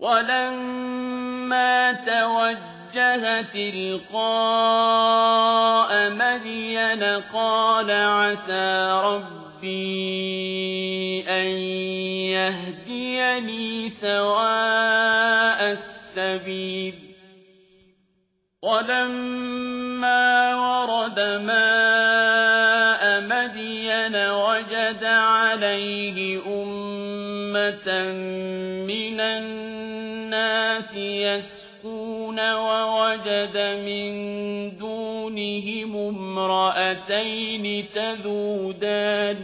ولما توجه تلقاء مدين قال عسى ربي أن يهديني سواء السبيل. ولما ورد ماء مدين وجد عليه أمة من الناس يسكون ووجد من دونهم امرأتين تذودان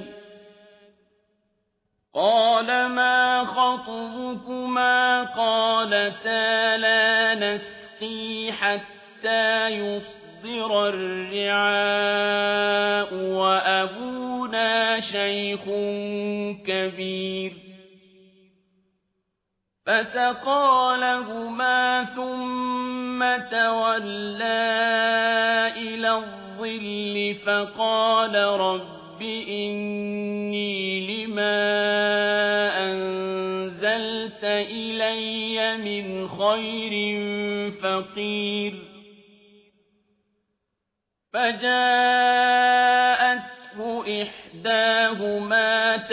قال ما خطبكما قالتا لا نسقي حتى يصدر الرعاء شيخ كبير. فسقى لهما ثم تولى إلى الظل فقال رب إني لما أنزلت إلي من خير فقير. فجاءته